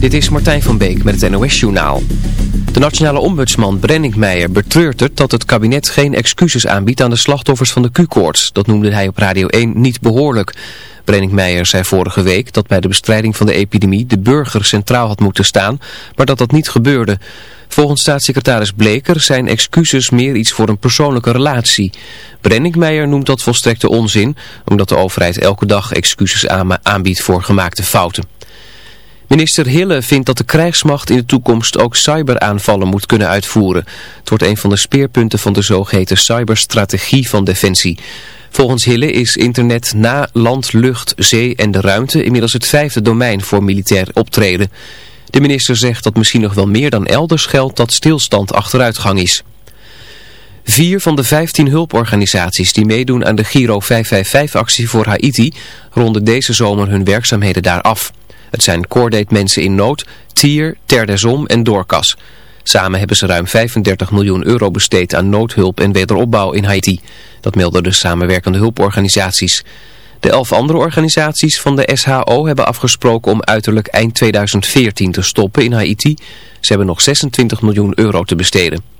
Dit is Martijn van Beek met het NOS-journaal. De nationale ombudsman Brenning Meijer betreurt het dat het kabinet geen excuses aanbiedt aan de slachtoffers van de Q-koorts. Dat noemde hij op Radio 1 niet behoorlijk. Brenning Meijer zei vorige week dat bij de bestrijding van de epidemie de burger centraal had moeten staan, maar dat dat niet gebeurde. Volgens staatssecretaris Bleker zijn excuses meer iets voor een persoonlijke relatie. Meijer noemt dat volstrekte onzin, omdat de overheid elke dag excuses aanbiedt voor gemaakte fouten. Minister Hille vindt dat de krijgsmacht in de toekomst ook cyberaanvallen moet kunnen uitvoeren. Het wordt een van de speerpunten van de zogeheten cyberstrategie van Defensie. Volgens Hille is internet na land, lucht, zee en de ruimte inmiddels het vijfde domein voor militair optreden. De minister zegt dat misschien nog wel meer dan elders geldt dat stilstand achteruitgang is. Vier van de vijftien hulporganisaties die meedoen aan de Giro 555-actie voor Haiti ronden deze zomer hun werkzaamheden daar af. Het zijn Cordate Mensen in Nood, Tier, Ter Desom en Doorkas. Samen hebben ze ruim 35 miljoen euro besteed aan noodhulp en wederopbouw in Haiti. Dat melden de samenwerkende hulporganisaties. De elf andere organisaties van de SHO hebben afgesproken om uiterlijk eind 2014 te stoppen in Haiti. Ze hebben nog 26 miljoen euro te besteden.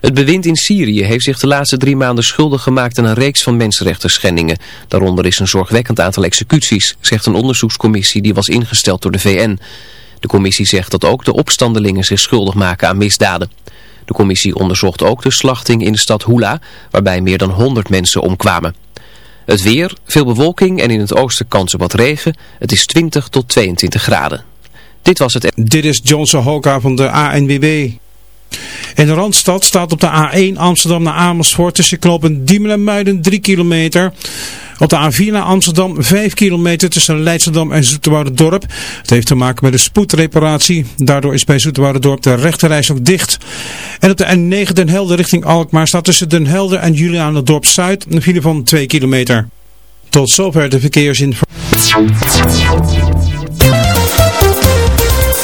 Het bewind in Syrië heeft zich de laatste drie maanden schuldig gemaakt aan een reeks van mensenrechten. Daaronder is een zorgwekkend aantal executies, zegt een onderzoekscommissie die was ingesteld door de VN. De commissie zegt dat ook de opstandelingen zich schuldig maken aan misdaden. De commissie onderzocht ook de slachting in de stad Hula, waarbij meer dan 100 mensen omkwamen. Het weer, veel bewolking en in het oosten kans op wat regen. Het is 20 tot 22 graden. Dit was het. Dit is Johnson Hoka van de ANWB. In de Randstad staat op de A1 Amsterdam naar Amersfoort tussen knopen Diemen en Muiden 3 kilometer. Op de A4 naar Amsterdam 5 kilometer tussen Leidschendam en Dorp. Het heeft te maken met een spoedreparatie. Daardoor is bij Dorp de rechterreis ook dicht. En op de N9 Den Helder richting Alkmaar staat tussen Den Helder en Dorp Zuid een file van 2 kilometer. Tot zover de verkeersinformatie.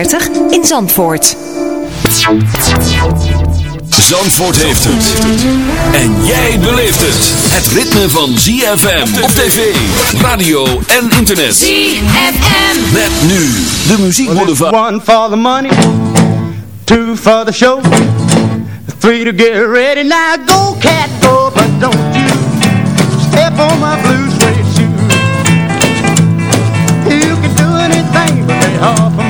in Zandvoort. Zandvoort heeft het. En jij beleeft het. Het ritme van ZFM op tv, radio en internet. ZFM. Met nu de muziek boulevard. One for the money. Two for the show. Three to get ready. Now go cat go. But don't you step on my blue suede shoe. You can do anything but lay off of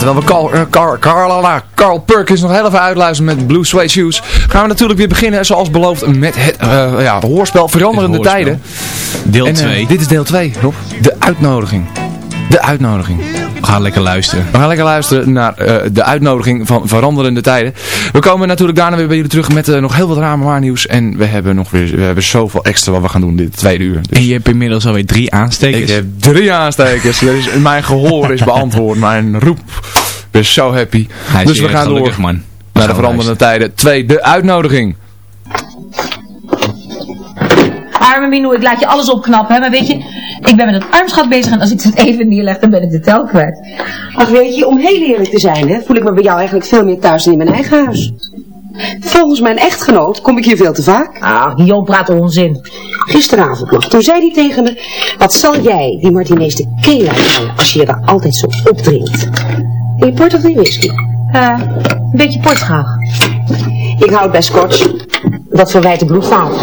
terwijl we Carl, eh, Carl, Carl, Carl Perkins nog heel even uitluisteren met Blue Suede Shoes, gaan we natuurlijk weer beginnen, zoals beloofd, met het eh, ja, hoorspel Veranderende hoorspel. Tijden. Deel En, eh, 2. dit is deel 2, Rob. De uitnodiging. De uitnodiging. We gaan lekker luisteren. We gaan lekker luisteren naar eh, de uitnodiging van Veranderende Tijden. We komen natuurlijk daarna weer bij jullie terug met eh, nog heel wat raar nieuws. En we hebben nog weer we hebben zoveel extra wat we gaan doen dit tweede uur. Dus En je hebt inmiddels alweer drie aanstekers. ik heb drie aanstekers. Dus mijn gehoor is beantwoord. Mijn roep. Ik ben zo happy. Hij dus we gaan gelukkig, door man. Naar de veranderende tijden. Twee, de uitnodiging. Arme Mino, ik laat je alles opknappen, hè, maar weet je, ik ben met het armschat bezig en als ik het even neerleg, dan ben ik de tel kwijt. Ach weet je, om heel eerlijk te zijn, hè, voel ik me bij jou eigenlijk veel meer thuis dan in mijn eigen huis. Volgens mijn echtgenoot kom ik hier veel te vaak. Ah, Guillaume praat onzin. Gisteravond nog, toen zei hij tegen me, wat zal jij die Martinez de keel uithangen als je je daar altijd zo opdringt? In je port of in je whisky? Eh, een beetje port graag. Ik houd bij scotch. Dat verwijt de bloedvaten.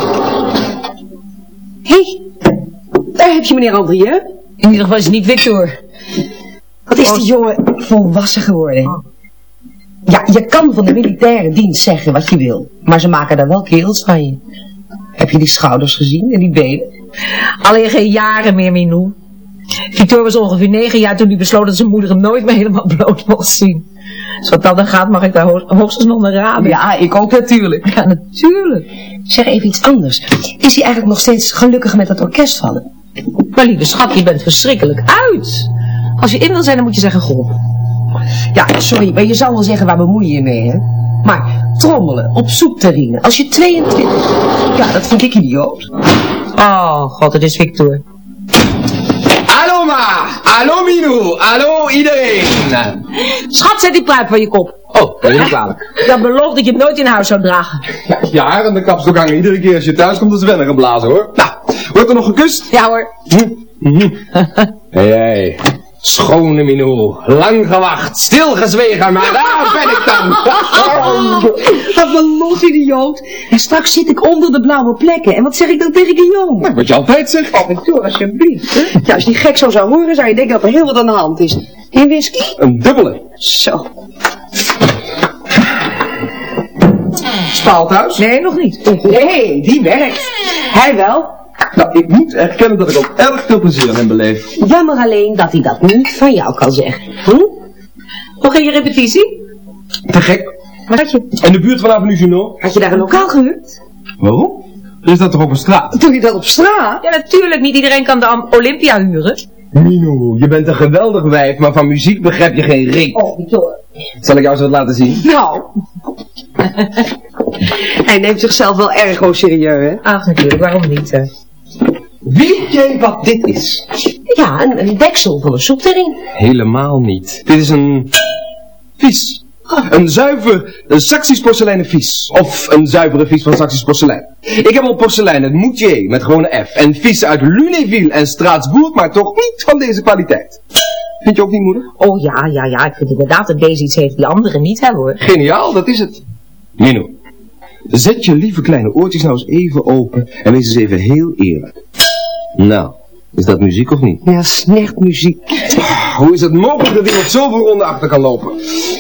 Hé, hey, daar heb je meneer Andrieu. In ieder geval is het niet Victor. Wat is die jongen volwassen geworden? Ja, je kan van de militaire dienst zeggen wat je wil. Maar ze maken daar wel kerels van je. Heb je die schouders gezien en die benen? Alleen geen jaren meer, Minou. Victor was ongeveer negen jaar toen hij besloot dat zijn moeder hem nooit meer helemaal bloot mocht zien. Zoals dat dan gaat, mag ik daar hoog- hoogstens nog naar raden. Ja, ik ook natuurlijk. Ja, natuurlijk. Zeg even iets anders. Is hij eigenlijk nog steeds gelukkig met dat orkest van hem? Maar lieve schat, je bent verschrikkelijk uit. Als je in wil zijn, dan moet je zeggen goh. Ja, sorry, maar je zou wel zeggen waar bemoei je je mee, hè? Maar trommelen op zoekterrine, als je 22... Ja, dat vind ik idioot. Oh, god, het is Victor. Hallo ma, hallo Minou, hallo iedereen. Schat, zet die pruik van je kop. Oh, dat is niet kwalijk. Dat belooft dat je het nooit in huis zou dragen. Ja, je haar en de kapstok hangen iedere keer als je thuis komt als wennen geblazen hoor. Nou, wordt er nog gekust? Ja hoor. Hé, hey, schone Minou, lang gewacht, stilgezwegen, maar daar ben ik dan. Wat een los idioot. En straks zit ik onder de blauwe plekken. En wat zeg ik dan tegen Guillaume? Wat je altijd zegt. Oh, Victor, alsjeblieft. Ja, als die gek zo zou horen, zou je denken dat er heel wat aan de hand is. In whisky? Een dubbele. Zo. Spaalthuis? Nee, nog niet. Nee, die werkt. Hij wel. Nou, ik moet erkennen dat ik ook erg veel plezier aan hem beleef. Jammer alleen dat hij dat niet van jou kan zeggen. Hm? Hoe ging je repetitie? Te gek. Wat had je? En de buurt van Avenue Junot? Had je daar een lokaal gehuurd? Waarom? Is dat toch op een straat? Doe je dat op straat? Ja, natuurlijk. Niet iedereen kan de Olympia huren. Minou, je bent een geweldig wijf, maar van muziek begrijp je geen reet. Oh, Victor. Zal ik jou eens wat laten zien? Nou. hij neemt zichzelf wel erg au serieus, hè? Ach, natuurlijk. Waarom niet? hè? Weet jij wat dit is? Ja, een, een deksel van een. Helemaal niet. Dit is een vies. Een zuiver een Saxisch porseleinen vies. Of een zuivere vies van Saxisch porselein. Ik heb al porselein, het moutier, met gewone F. En vies uit Lunéville en Straatsburg, maar toch niet van deze kwaliteit. Vind je ook niet, moeder? Oh ja, ja, ja. Ik vind inderdaad dat deze iets heeft die anderen niet hebben hoor. Geniaal, dat is het. Mino, zet je lieve kleine oortjes nou eens even open en wees eens even heel eerlijk. Nou, is dat muziek of niet? Ja, snecht muziek. Hoe is het mogelijk dat iemand zoveel ronden achter kan lopen?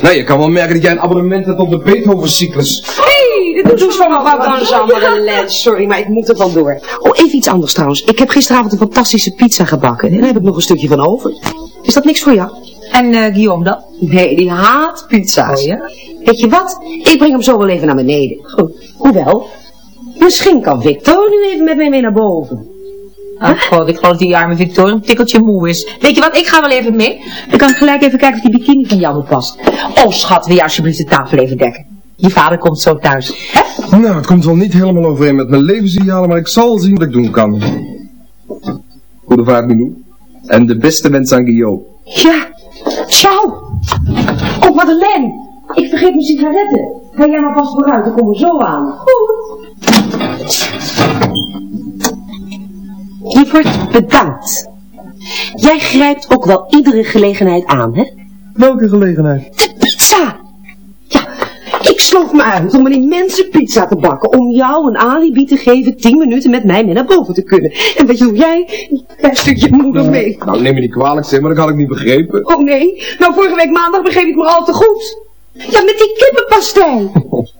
Nou, je kan wel merken dat jij een abonnement hebt op de Beethoven-cyclus. Hey, dit doet van mevrouw Danzammer Lens. Sorry, maar ik moet er vandoor. Oh, even iets anders trouwens. Ik heb gisteravond een fantastische pizza gebakken. En daar heb ik nog een stukje van over. Is dat niks voor jou? En eh, Guillaume dan? Nee, die haat pizza's. Oh ja? Weet je wat? Ik breng hem zo wel even naar beneden. Goed. Hoewel, misschien kan Victor nu even met mij mee naar boven. Ach god, ik geloof dat die arme Victor een tikkeltje moe is. Weet je wat, ik ga wel even mee. Dan kan ik gelijk even kijken of die bikini van jou past. Oh schat, wil je alsjeblieft de tafel even dekken? Je vader komt zo thuis. Hè? Nou, het komt wel niet helemaal overeen met mijn levensidealen, maar ik zal zien wat ik doen kan. Goede vaart, Milou. En de beste wens aan Guillaume. Ja, ciao. Oh, Madeleine, ik vergeet mijn sigaretten. Ga jij maar vast vooruit, dan komen we zo aan. Goed. Lieverd, bedankt. Jij grijpt ook wel iedere gelegenheid aan, hè? Welke gelegenheid? De pizza! Sloof me uit om een immense pizza te bakken, om jou een alibi te geven tien minuten met mij mee naar boven te kunnen. En wat doe jij? Luister je moeder mee. Nou, neem me niet kwalijk, zeg, maar dat had ik niet begrepen. Oh nee, nou vorige week maandag begreep ik me al te goed. Ja, met die kippenpastei.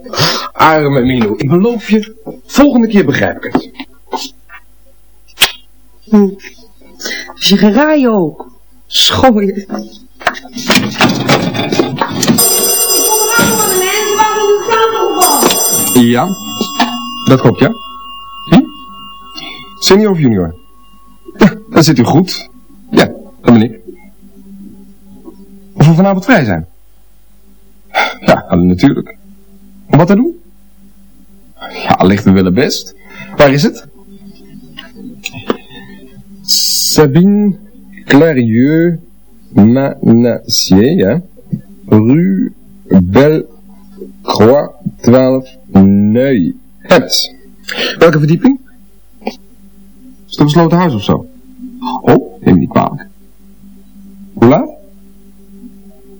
Arme Mino, ik beloof je, volgende keer begrijp ik het. Hm. Is je geraai ook. Schooien. Ja, dat klopt, ja. Hm? Senior of junior? Ja, dan zit u goed. Ja, dat ben ik. Of we vanavond vrij zijn? Ja, natuurlijk. Wat te doen? Ja, ligt we willen best. Waar is het? Sabine Clarieux Manassier, ja. Rue Bellecroix 12 Neuilly. Emmes. Welke verdieping? Is het een besloten huis of zo? Oh, neem me niet kwalijk. Hoe laat?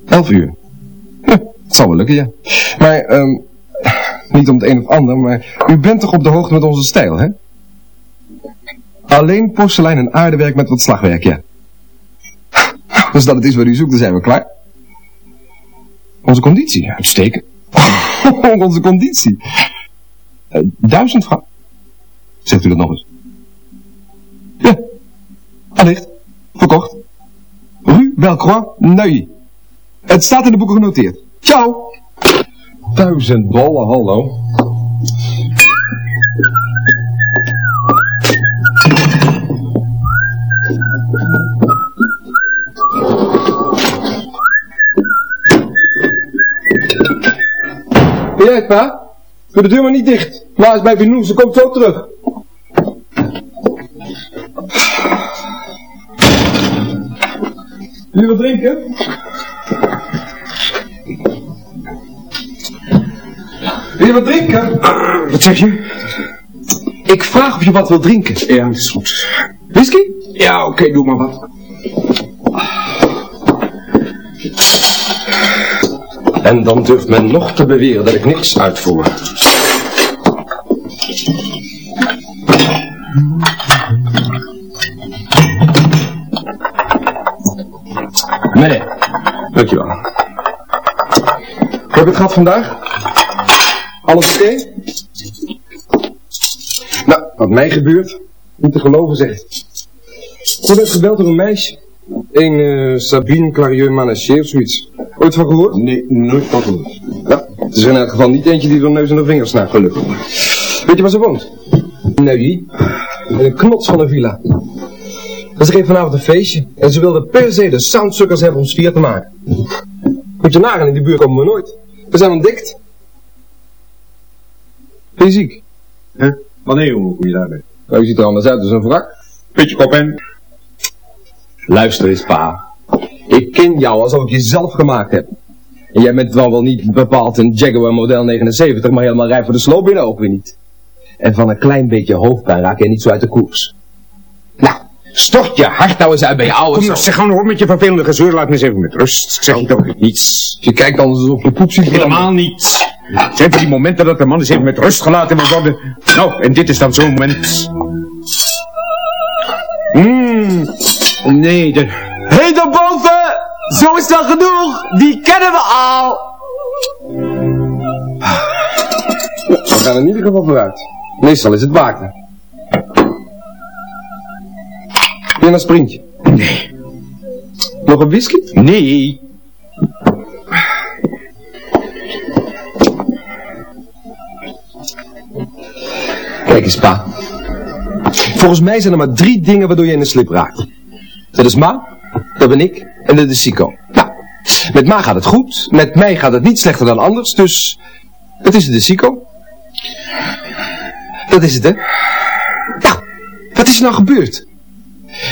11 uur. Ja, het zal wel lukken, ja. Maar, ehm niet om het een of ander, maar u bent toch op de hoogte met onze stijl, hè? Alleen porselein en aardewerk met wat slagwerk, ja. Dus dat het is wat u zoekt, dan zijn we klaar. Onze conditie, uitstekend. onze conditie. Eh, duizend frank. Zegt u dat nog eens? Ja, allicht. Verkocht. Rue Belcroix, Neuilly. Het staat in de boeken genoteerd. Ciao. Duizend dollar, hallo. Ben jij het, pa? Doe de deur maar niet dicht. Ma is bij Benou, ze komt zo terug. Jullie wat drinken? Wil je wat drinken? wat zeg je? Ik vraag of je wat wil drinken. Ja, dat is goed. Whisky? Ja, oké, doe maar wat. En dan durft men nog te beweren dat ik niks uitvoer. Nee, dankjewel. Hoe heb je het gehad vandaag? Alles oké? Nou, wat mij gebeurt, niet te geloven zeg. Ik word gebeld door een meisje. Een eh, Sabine Clarieux Manassier of zoiets. Ooit van gehoord? Nee, nooit van gehoord. Nou, het is in elk geval niet eentje die door neus en de vingers snapt, gelukkig. Weet je waar ze woont? Nee, in een knots van een villa. Ze geeft vanavond een feestje en ze wilde per se de soundsuckers hebben om sfeer te maken. Moet je nagaan, in die buurt komen we nooit. We zijn ontdekt. Ben je ziek? Hè? Wanneer jongen, hoe je daar bent? Nou, je ziet er anders uit als een wrak. Beetje kop in. Luister eens, pa. Ik ken jou alsof ik je zelf gemaakt heb. En jij bent wel wel niet bepaald een Jaguar model 79, maar helemaal rijp voor de sloop binnen ook weer niet. En van een klein beetje hoofdpijn raak je niet zo uit de koers. Nou, stort je hart nou eens uit bij je ouders. Kom zeg gewoon op met je vervelende gezeur, laat me eens even met rust. Ik zeg je toch niets. Je kijkt anders alsof je poep ziet Helemaal niet. Het zijn van die momenten dat de man eens even met rust gelaten wil worden. Nou, en dit is dan zo'n moment. Mmm, nee, de... Hé, hey, daarboven! Zo is dat genoeg! Die kennen we al! We gaan in ieder geval vooruit. Meestal is het waken. Weer een sprintje? Nee. Nog een whisky? Nee. Kijk eens, pa. Volgens mij zijn er maar drie dingen waardoor je in de slip raakt. Dat is Ma, dat ben ik en dat is Sico. Nou, met Ma gaat het goed, met mij gaat het niet slechter dan anders, dus dat is het de Sico. Dat is het, hè? Nou, wat is er nou gebeurd?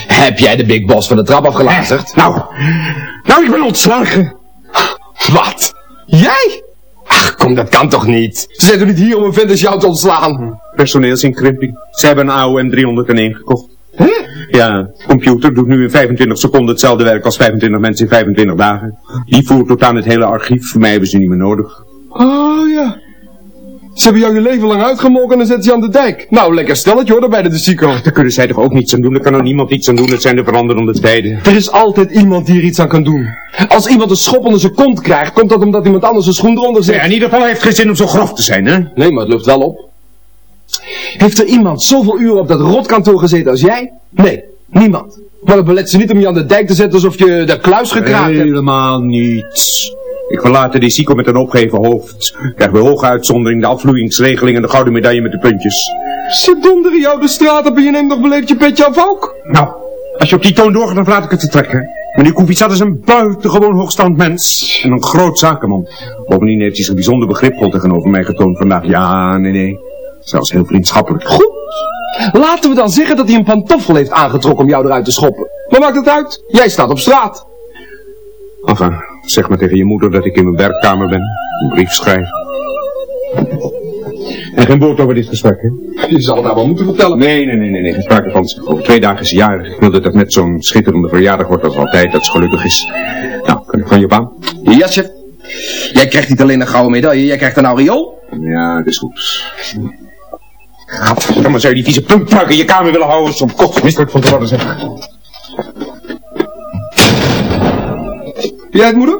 Heb jij de big boss van de trap afgelazerd? Nou, nou, ik ben ontslagen. Wat? Jij? Ach, kom, dat kan toch niet? Ze zijn toch niet hier om een vent als jou te ontslaan? Personeelsinkrimping. Ze hebben een AOM 301 gekocht. Ja, computer doet nu in 25 seconden hetzelfde werk als 25 mensen in 25 dagen. Die voert tot aan het hele archief. Voor mij hebben ze niet meer nodig. Oh ja. Ze hebben jou je leven lang uitgemolken en dan zetten ze je aan de dijk. Nou, lekker stelletje hoor, bij de Zico. Daar kunnen zij toch ook niets aan doen? Daar kan er niemand iets aan doen. Het zijn de veranderende tijden. Er is altijd iemand die er iets aan kan doen. Als iemand een schop onder zijn kont krijgt, komt dat omdat iemand anders een schoen eronder zet. Ja, in ieder geval heeft geen zin om zo grof te zijn, hè? Nee, maar het lucht wel op. Heeft er iemand zoveel uren op dat rotkantoor gezeten als jij? Nee, niemand. Maar dat belet ze niet om je aan de dijk te zetten alsof je de kluis gekraakt hebt. Helemaal niets. Ik verlaat de Sico met een opgeven hoofd. Krijg bij hoge uitzondering de afvloeingsregeling en de gouden medaille met de puntjes. Ze donderen jou de straat op en je neemt nog beleefd je petje af ook. Nou, als je op die toon doorgaat, dan laat ik het vertrekken. Meneer Koevitsat is een buitengewoon hoogstand mens. En een groot zakenman. Bovendien heeft hij zich bijzonder begripvol tegenover mij getoond vandaag. Ja, nee, nee. Zelfs heel vriendschappelijk. Goed. Laten we dan zeggen dat hij een pantoffel heeft aangetrokken om jou eruit te schoppen. Wat maakt het uit? Jij staat op straat. Enfin, zeg maar tegen je moeder dat ik in mijn werkkamer ben. Een brief schrijven. En geen woord over dit gesprek, hè? Je zal het nou wel moeten vertellen. Nee, nee, nee, nee, nee. Geen sprake van. Over twee dagen is jarig. Ik wil dat het net zo'n schitterende verjaardag wordt als altijd. Dat ze gelukkig is. Nou, kan ik van je op aan? Je jasje. Jij krijgt niet alleen een gouden medaille, jij krijgt een aureool. Ja, dat is goed. Gadverdamme, zou je die vieze puntpruik in je kamer willen houden? Zo'n kort misselijk van te worden, zeg. Jij het, moeder?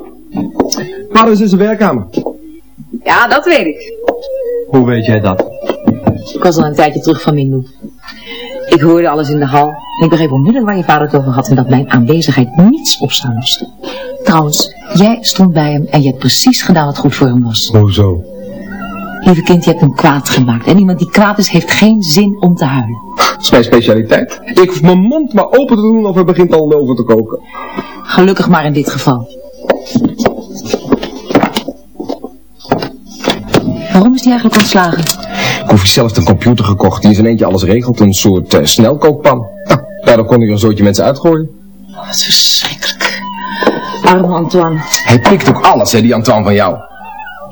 Vader is in zijn werkkamer. Ja, dat weet ik. Hoe weet jij dat? Ik was al een tijdje terug van Mindoe. Ik hoorde alles in de hal en ik begreep onmiddellijk waar je vader het over had en dat mijn aanwezigheid niets opstaan moest. Trouwens, jij stond bij hem en je hebt precies gedaan wat goed voor hem was. Hoezo? Lieve kind, je hebt hem kwaad gemaakt. En iemand die kwaad is, heeft geen zin om te huilen. Dat is mijn specialiteit. Ik hoef mijn mond maar open te doen of er begint al over te koken. Gelukkig maar in dit geval. Waarom is die eigenlijk ontslagen? Koffie zelf heeft een computer gekocht die is in eentje alles regelt. Een soort eh, snelkookpan. Nou, daardoor kon ik een soortje mensen uitgooien. Oh, wat verschrikkelijk. Arme Antoine. Hij pikt ook alles, hè, die Antoine van jou.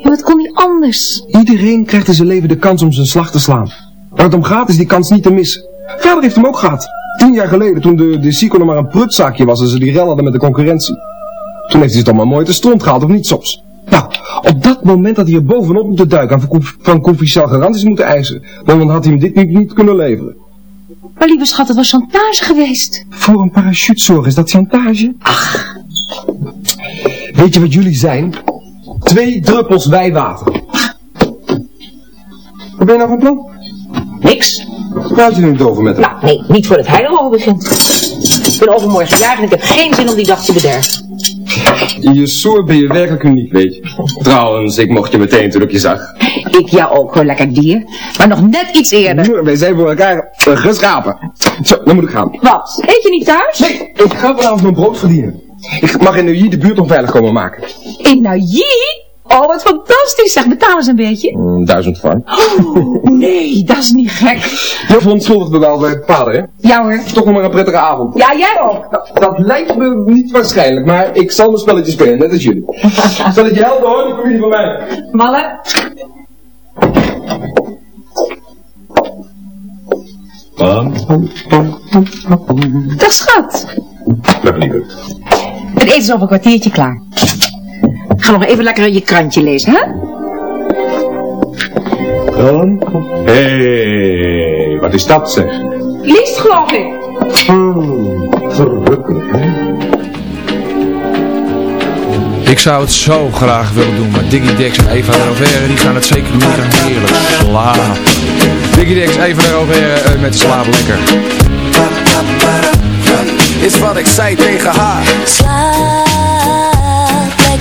Ja, wat kon hij anders? Iedereen krijgt in zijn leven de kans om zijn slag te slaan. Waar het om gaat is die kans niet te missen. Vader heeft hem ook gehad. Tien jaar geleden, toen de, de Sico nog maar een prutzaakje was en ze die rel hadden met de concurrentie. Toen heeft hij het allemaal mooi te stront gehaald, of niet soms? Nou, op dat moment had hij er bovenop moeten duiken en van, van Conficial garanties moeten eisen. Want dan had hij hem dit niet, niet kunnen leveren. Maar lieve schat, het was chantage geweest. Voor een parachutezorg is dat chantage? Ach. Weet je wat jullie zijn? Twee druppels wijwater. Wat ben je nou van plan? Niks. Praat je niet over met hem? Nou, nee, niet voordat hij erover begint. Ik ben overmorgen jarig en ik heb geen zin om die dag te bederven. Je soort ben je werkelijk uniek, weet je. Trouwens, ik mocht je meteen toen ik je zag. Ik jou ook, hoor, lekker dier. Maar nog net iets eerder. Wij zijn voor elkaar eh, geschapen. Zo, dan moet ik gaan. Wat? Eet je niet thuis? Nee, ik ga vanavond mijn brood verdienen. Ik mag in Neuilly de buurt onveilig komen maken. In Neuilly? Oh, wat fantastisch. Zeg, betalen ze een beetje? Mm, duizend frank. Oh, nee, dat is niet gek. Je verontschuldigt me wel bij vader, hè? Ja hoor. Toch nog maar een prettige avond. Ja, jij ook. Dat lijkt me niet waarschijnlijk, maar ik zal mijn spelletje spelen, net als jullie. Spelletje helpen hoor, die familie van mij. Malle. Dag schat. Dag lieve. Het eten is over een kwartiertje klaar. Ga nog even lekker je krantje lezen, hè? Dan? Hé, hey, wat is dat zeg? Liefst, geloof ik. Hmm, verrukkelijk, hè? Ik zou het zo graag willen doen, maar Diggy Dex en Eva de Rovere, die gaan het zeker doen met een heerlijk slaap. Diggy Dex, Eva de Rovere eh, met slaap lekker. Is wat ik zei tegen haar. Slaap,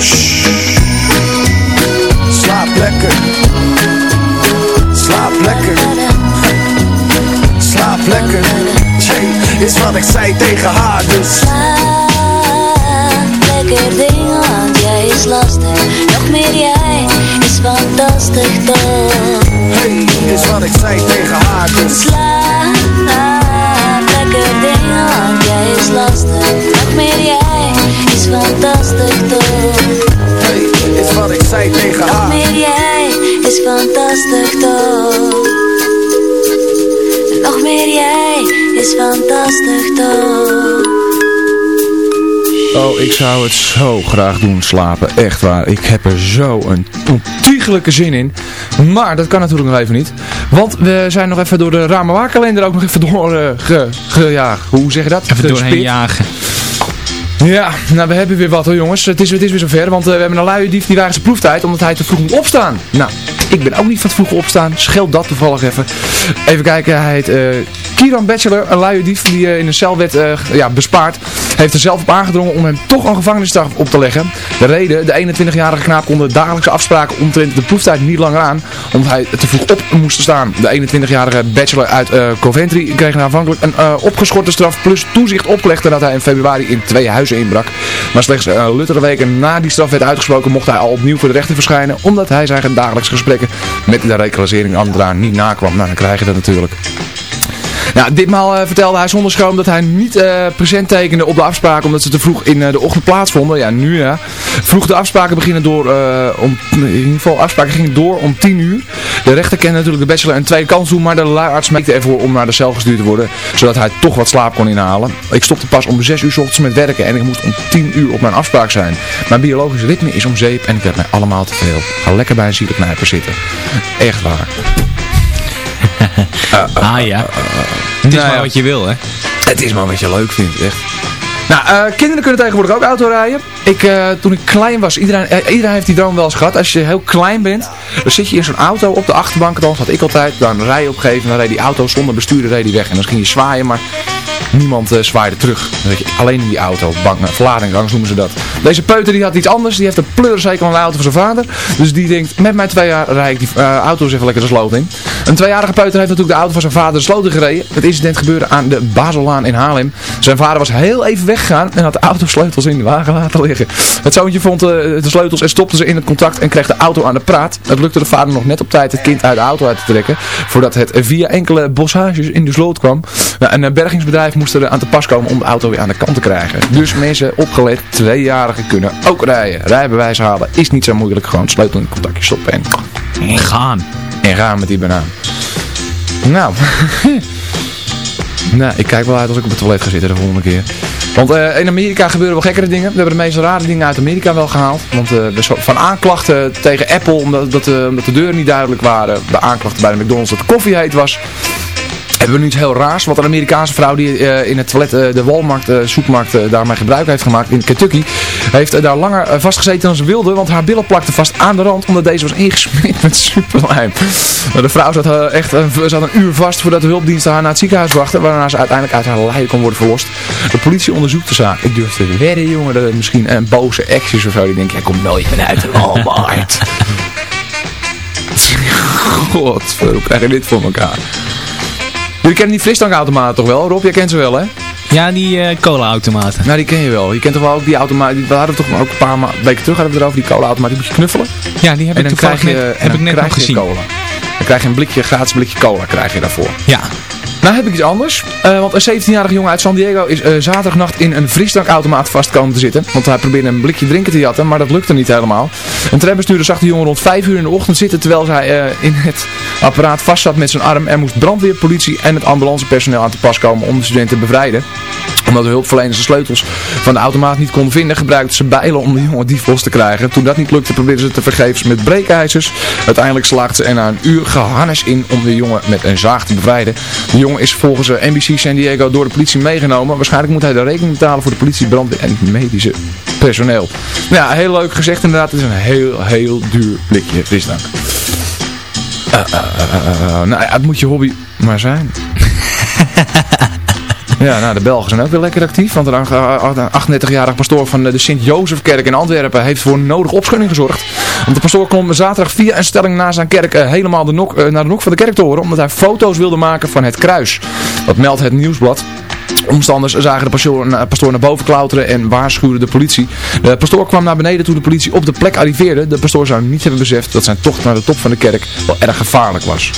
Shh. Slaap lekker. Slaap lekker. Slaap lekker. Hey, is wat ik zei tegen haar dus. Slaap lekker ding, want jij is lastig. Nog meer jij is fantastisch toch? Hey, is wat ik zei tegen haar dus. Slaap fantastisch toch Nog meer jij is fantastisch toch Oh, ik zou het zo graag doen slapen. Echt waar. Ik heb er zo een ontiegelijke zin in. Maar dat kan natuurlijk nog even niet. Want we zijn nog even door de Ramawa-kalender ook nog even door... eh, ge, ge- ja, hoe zeg je dat? Even doorheen jagen. Ja, nou we hebben weer wat hoor jongens. Het is, het is weer zover, want eh, we hebben een luie dief die waren zijn proeftijd omdat hij te vroeg moet opstaan. Nou, ik ben ook niet van het vroeg opstaan. Scheelt dat toevallig even. Even kijken, hij heet eh Kieran Bachelor, een luie dief die eh, in een cel werd eh, ja, bespaard. Heeft er zelf op aangedrongen om hem toch een gevangenisstraf op te leggen. De reden, de 21-jarige knaap kon de dagelijkse afspraken omtrent de proeftijd niet langer aan. Omdat hij te vroeg op moest staan. De 21-jarige bachelor uit eh, Coventry kreeg aanvankelijk een eh, opgeschorte straf plus toezicht opgelegd nadat hij in februari in twee huizen inbrak. Maar slechts uh, luttere weken na die straf werd uitgesproken mocht hij al opnieuw voor de rechter verschijnen. Omdat hij zijn dagelijkse gesprekken met de reclassering Andra niet nakwam. Nou, dan krijg je dat natuurlijk. Nou, ditmaal eh, vertelde hij zonder schroom dat hij niet eh, present tekende op de afspraken omdat ze te vroeg in eh, de ochtend plaatsvonden. Ja, nu ja. Vroeg de afspraken beginnen door, om, in ieder geval afspraken gingen door om 10 uur. De rechter kende natuurlijk de bachelor een tweede kans toe, maar de luiarts smeekte ervoor om naar de cel gestuurd te worden, zodat hij toch wat slaap kon inhalen. Ik stopte pas om 6 uur 's ochtends met werken en ik moest om 10 uur op mijn afspraak zijn. Mijn biologisch ritme is om zeep en het werd mij allemaal te veel. Ga lekker bij een ziekenknijper zitten. Echt waar. ah ja. Het is Nou maar ja. wat je wil, hè? Het is maar wat je leuk vindt, echt. Nou, eh, kinderen kunnen tegenwoordig ook auto rijden. Ik, eh, toen ik klein was, iedereen, eh, iedereen heeft die droom wel eens gehad. Als je heel klein bent, dan zit je in zo'n auto op de achterbank, dan had ik altijd. Dan rij je op een gegeven moment, dan reed die auto zonder bestuurder reed die weg. En dan ging je zwaaien, maar Niemand eh, zwaaide terug. Alleen in die auto. Bang, uh, verladingsangst noemen ze dat. Deze peuter die had iets anders. Die heeft een pleurzeker aan de auto van zijn vader. Dus die denkt, met mijn twee jaar rijd ik die uh, auto eens even lekker de sloot in. Een tweejarige peuter heeft natuurlijk de auto van zijn vader de sloot in gereden. Het incident gebeurde aan de Basellaan in Haarlem. Zijn vader was heel even weggegaan en had de autosleutels in de wagen laten liggen. Het zoontje vond de sleutels en stopte ze in het contact en kreeg de auto aan de praat. Het lukte de vader nog net op tijd het kind uit de auto uit te trekken. Voordat het via enkele bossages in de sloot kwam. Nou, een bergingsbedrijf moest er aan te pas komen om de auto weer aan de kant te krijgen. Dus mensen opgelet, tweejarigen kunnen ook rijden. Rijbewijs halen is niet zo moeilijk. Gewoon sleutel in contactje stoppen en... En gaan. En gaan met die banaan. Nou... nou, ik kijk wel uit als ik op het toilet ga zitten de volgende keer. Want uh, in Amerika gebeuren wel gekkere dingen. We hebben de meest rare dingen uit Amerika wel gehaald. Want uh, van aanklachten tegen Apple, omdat, dat, uh, omdat de deuren niet duidelijk waren. De aanklachten bij de McDonald's dat de koffie heet was hebben we nu iets heel raars. Wat een Amerikaanse vrouw die uh, in het toilet uh, de Walmart, uh, zoekmarkt, daarmee gebruik heeft gemaakt in Kentucky. Heeft daar langer vastgezeten dan ze wilde. Want haar billen plakten vast aan de rand. Omdat deze was ingesmeerd met superlijm. de vrouw zat echt zat een uur vast voordat de hulpdiensten haar naar het ziekenhuis brachten. Waarna ze uiteindelijk uit haar lijden kon worden verlost. De politie onderzoekt de zaak. Ik durf te wedden jongen. Dat misschien een boze exjes of zo. Die denken, jij komt nooit meer uit de Walmart. God, hoe krijg je dit voor elkaar? Jullie kennen die frisdrankautomaten toch wel? Rob, jij kent ze wel hè? Ja, die uh, cola-automaten. Nou, die ken je wel. Je kent toch wel ook die automaten. We hadden toch ook een paar weken terug hadden we erover die cola-automaat. Die moet je knuffelen. Ja, die heb en ik toevallig je, net, heb ik net nog gezien. Cola. Dan krijg je een blikje, gratis blikje cola krijg je daarvoor. Ja. Nou heb ik iets anders. Uh, want een 17-jarige jongen uit San Diego is uh, zaterdagnacht in een frisdrankautomaat vastkomen te zitten. Want hij probeerde een blikje drinken te jatten, maar dat lukte niet helemaal. Een trambestuurder zag de jongen rond 5 uur in de ochtend zitten terwijl hij uh, in het apparaat vast zat met zijn arm. Er moest brandweer, politie en het ambulancepersoneel aan te pas komen om de student te bevrijden. Omdat de hulpverleners de sleutels van de automaat niet konden vinden, gebruikten ze bijlen om de jongen dief los te krijgen. Toen dat niet lukte, probeerden ze te vergeefs met breekijzers. Uiteindelijk slaagden ze er na een uur geharnis in om de jongen met een zaag te bevrijden. De jongen is volgens NBC San Diego door de politie meegenomen. Waarschijnlijk moet hij de rekening betalen voor de politie, brandweer en medische personeel. Nou ja, heel leuk gezegd inderdaad. Het is een heel, heel duur blikje frisdrank. Uh, uh, nou ja, het moet je hobby maar zijn. Ja, nou, de Belgen zijn ook weer lekker actief. Want een 38-jarig pastoor van de Sint-Jozefkerk in Antwerpen heeft voor nodige opschudding gezorgd. Want de pastoor kwam zaterdag via een stelling na zijn kerk uh, helemaal de nok, uh, naar de nok van de kerktoren. Omdat hij foto's wilde maken van het kruis. Dat meldt het nieuwsblad. Omstanders zagen de pastoor, pastoor naar boven klauteren en waarschuwden de politie. De pastoor kwam naar beneden toen de politie op de plek arriveerde. De pastoor zou niet hebben beseft dat zijn tocht naar de top van de kerk wel erg gevaarlijk was.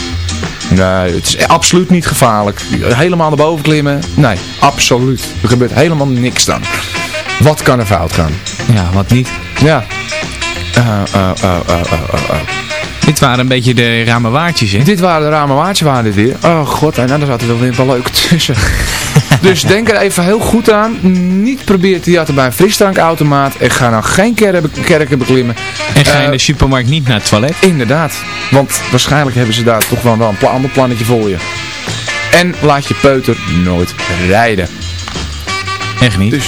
Nee, het is absoluut niet gevaarlijk. Helemaal naar boven klimmen. Nee, absoluut. Er gebeurt helemaal niks dan. Wat kan er fout gaan? Ja, wat niet? Ja. Uh, uh, uh, dit waren een beetje de rame waardjes, hè? Dit waren de rame waardjes waren dit weer. Oh god, en nou, daar zaten er wel, wel leuk tussen. dus denk er even heel goed aan. Niet probeer te jatten bij een frisdrankautomaat. En ga nou geen kerken beklimmen. En ga in de eh, supermarkt niet naar het toilet. Inderdaad. Want waarschijnlijk hebben ze daar toch wel, wel een ander plannetje voor je. En laat je peuter nooit rijden. Echt niet. Dus.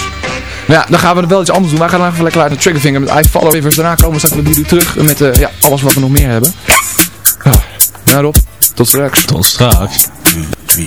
nou Ja, dan gaan we wel iets anders doen. Wij gaan even lekker uit naar Triggerfinger met I weer Rivers. Daarna komen we straks jullie terug met eh, ja, alles wat we nog meer hebben. Ja, nou Rob, tot straks. Tot straks. 3, 4.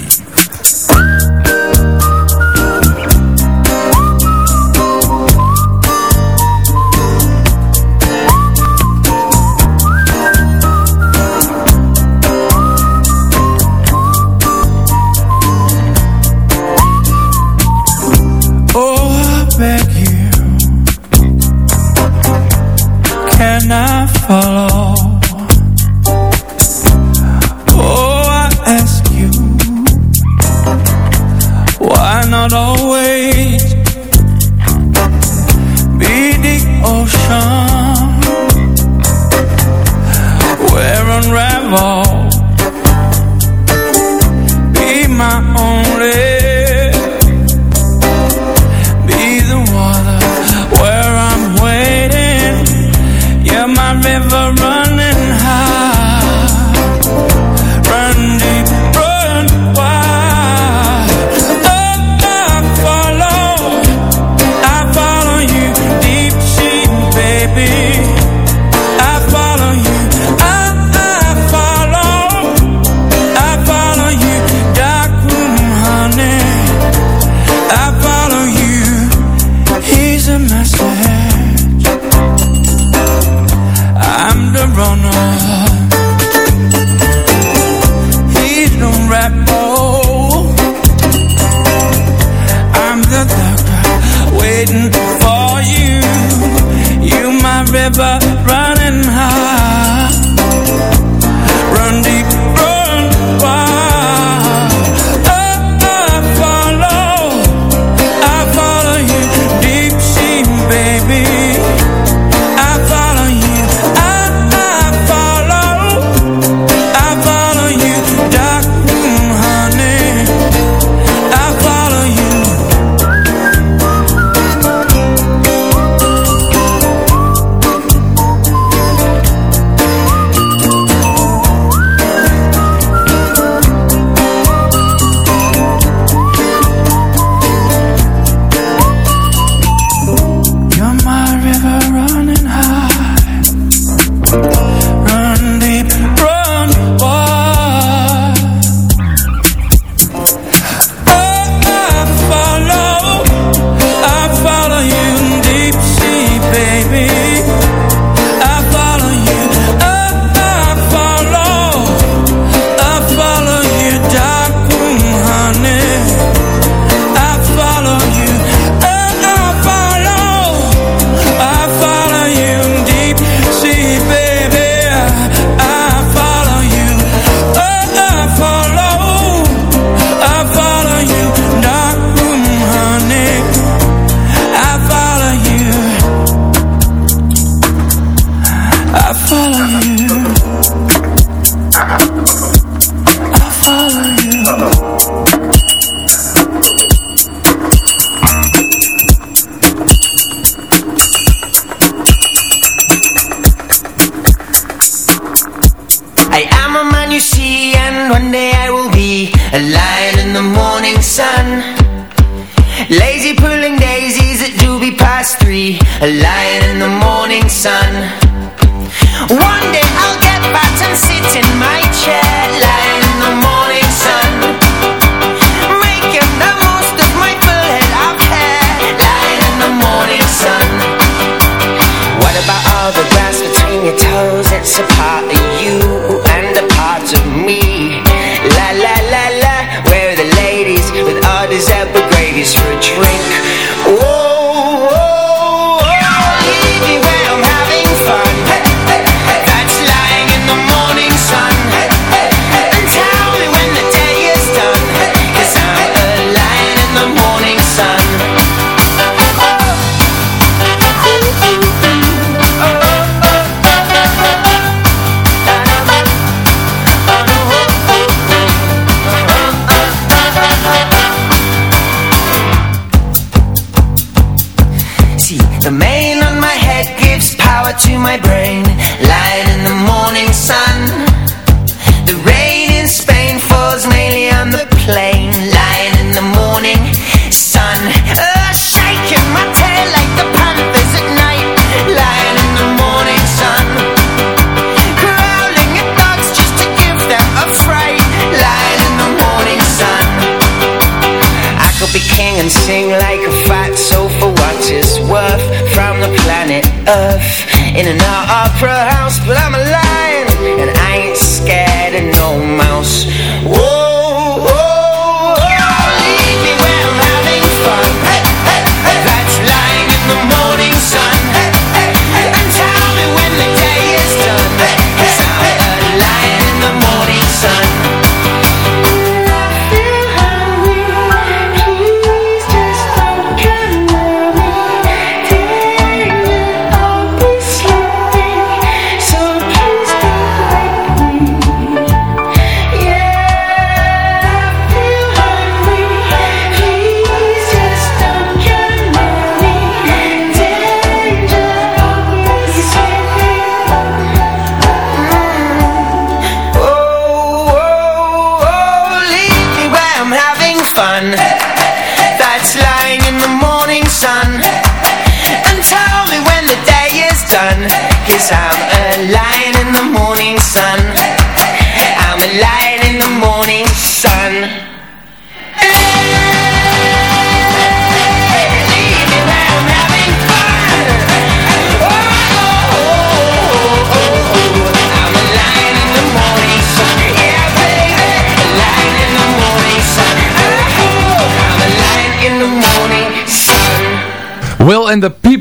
It's a part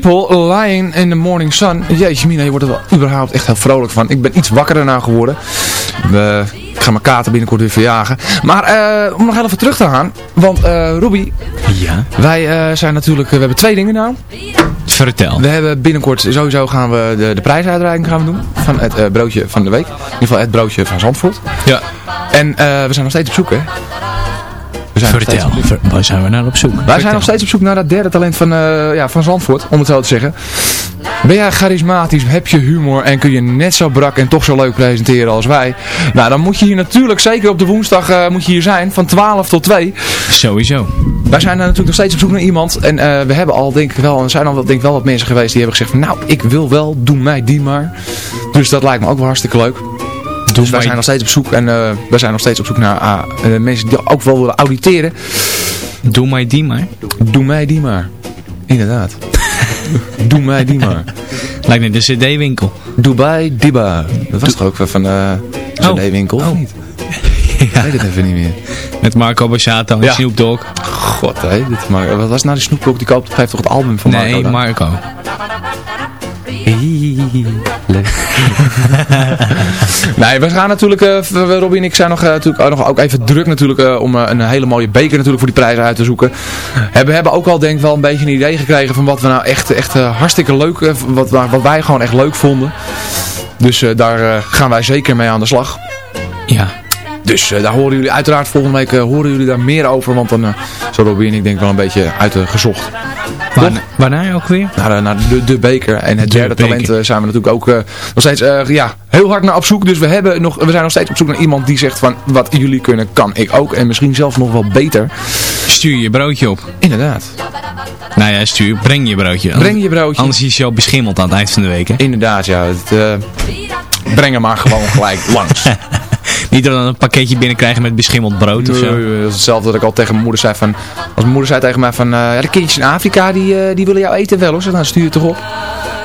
People, Lying in the Morning Sun. Jeetje mina, je wordt er wel überhaupt echt heel vrolijk van. Ik ben iets wakkerder nou geworden. Ik ga mijn kater binnenkort weer verjagen. Maar eh, om nog even terug te gaan. Want eh Robbie, Ja. wij eh, zijn natuurlijk, we hebben twee dingen nou. Vertel. We hebben binnenkort, sowieso gaan we de, de prijsuitreiking gaan we doen. Van het broodje van de week. In ieder geval het broodje van Zandvoort. Ja. En we zijn nog steeds op zoek hè. We zijn Vertel. Ver- Waar zijn we naar op zoek? Wij zijn nog steeds op zoek naar dat derde talent van, eh, ja, van Zandvoort, om het zo te zeggen. Ben jij charismatisch, heb je humor en kun je net zo brak en toch zo leuk presenteren als wij? Nou, dan moet je hier natuurlijk, zeker op de woensdag, eh, moet je hier zijn, van 12 tot 2. Sowieso. Wij zijn er natuurlijk nog steeds op zoek naar iemand. En eh, we hebben al, denk ik wel, er zijn al wel, denk ik wel wat mensen geweest die hebben gezegd van, nou, ik wil wel, doe mij die maar. Dus dat lijkt me ook wel hartstikke leuk. Dus wij zijn nog steeds op zoek en eh, wij zijn nog steeds op zoek naar ah, eh, mensen die ook wel willen auditeren. Doe mij die maar. Doe mij die maar. Inderdaad. Doe mij die maar. Lijkt net de cd-winkel. Dubai Diba. Dat was toch ook van eh de Oh. CD-winkel, of Oh. niet? Ik weet het even niet meer. Met Marco Borsato en Ja. Snoop Dogg. God, hé. Dit, maar wat was nou die Snoop Dogg die koopt? Geeft toch het album van Marco Nee? Marco. nee, we gaan natuurlijk, eh, w- Robbie en ik zijn nog, eh, natuurlijk nog ook even druk natuurlijk eh, om eh, een hele mooie beker natuurlijk voor die prijzen uit te zoeken. Eh, we hebben ook al denk ik wel een beetje een idee gekregen van wat we nou echt, echt eh, hartstikke leuk, eh, wat, wat wij gewoon echt leuk vonden. Dus eh, daar eh, gaan wij zeker mee aan de slag. Ja. Dus eh, daar horen jullie uiteraard volgende week eh, horen jullie daar meer over, want dan uh, zo Robbie en ik denk wel een beetje uitgezocht. Waar, waarna ook weer? Naar, de- naar de, de beker. En het De derde beker. talent eh, zijn we natuurlijk ook eh, nog steeds eh, ja, heel hard naar op zoek. Dus we, hebben nog, we zijn nog steeds op zoek naar iemand die zegt van wat jullie kunnen, kan ik ook. En misschien zelfs nog wel beter. Stuur je broodje op. Inderdaad. Nou ja, stuur, breng je broodje. Breng je broodje. Anders is je al beschimmeld aan het eind van de week. Hè? Inderdaad, ja. Het, eh, breng hem maar gewoon gelijk langs. Niet dat we dan een pakketje binnenkrijgen met beschimmeld brood of zo. Nee, dat is hetzelfde dat ik al tegen mijn moeder zei van... Als mijn moeder zei tegen mij van... eh, ja, de kindjes in Afrika, die, eh, die willen jou eten wel hoor. Zeg, nou stuur het toch op.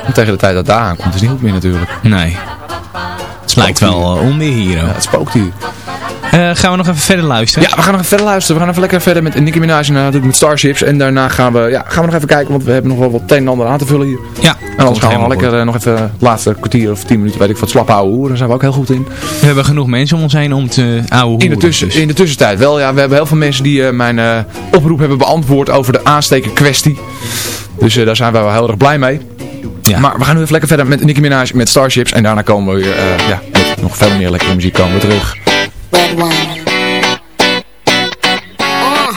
En tegen de tijd dat daar aankomt, is het niet goed meer natuurlijk. Nee. Het lijkt wel uh, onweer hier. Ja, het spookt hier. Eh, gaan we nog even verder luisteren? Ja, we gaan nog even verder luisteren. We gaan even lekker verder met Nicki Minaj en uh, natuurlijk met Starships. En daarna gaan we, ja, gaan we nog even kijken, want we hebben nog wel wat een en ander aan te vullen hier. Ja. En anders gaan we wel lekker eh, nog even het laatste kwartier of tien minuten, weet ik wat, slap houden hoeren. Daar zijn we ook heel goed in. We hebben genoeg mensen om ons heen om te ouwe In de, tussen, in de tussentijd wel, ja. We hebben heel veel mensen die eh, mijn eh, oproep hebben beantwoord over de aansteken kwestie. Dus eh, daar zijn we wel heel erg blij mee. Maar we gaan nu even lekker verder met Nicki Minaj met Starships. En daarna komen we weer, eh, ja, met nog veel meer lekkere muziek komen we terug. Red wine. Uh,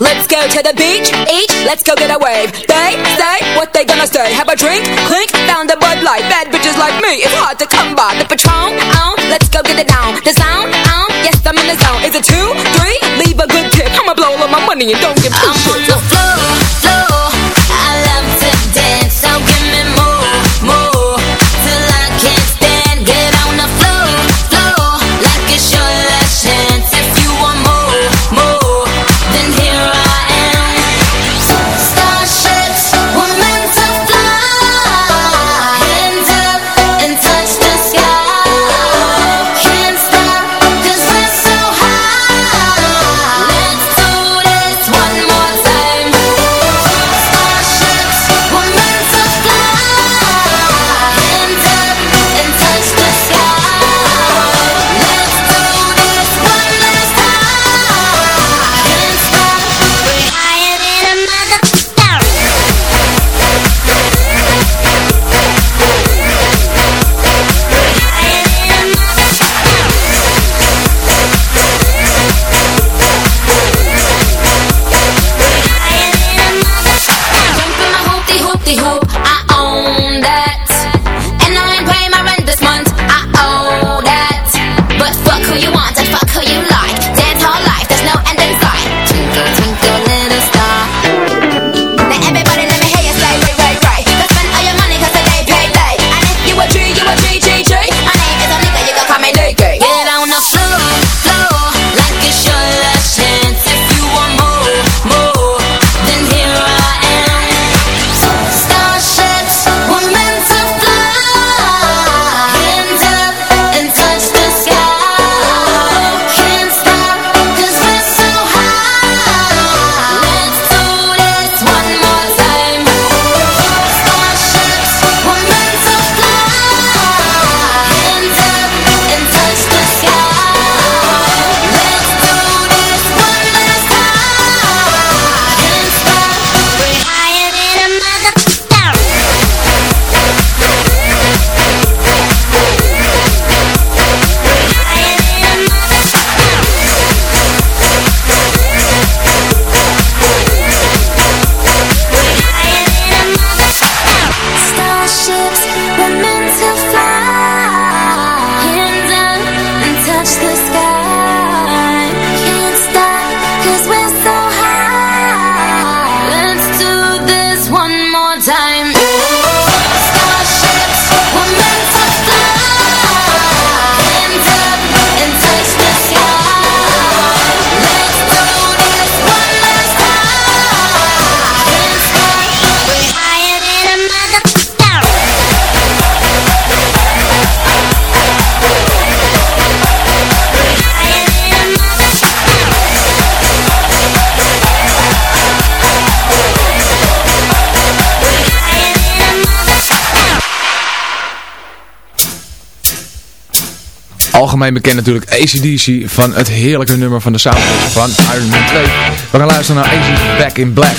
let's go to the beach, each, let's go get a wave. They say what they gonna say. Have a drink, clink, found a Bud Light. Bad bitches like me, it's hard to come by. The Patron, on, let's go get it down. The sound, on, yes I'm in the zone. Is it two, three? Leave a good tip. I'ma blow all of my money and don't give two I'm on the floor, floor. Algemeen bekend natuurlijk ACDC van het heerlijke nummer van de soundtrack van Iron Man 2. We gaan luisteren naar AC Back in Black.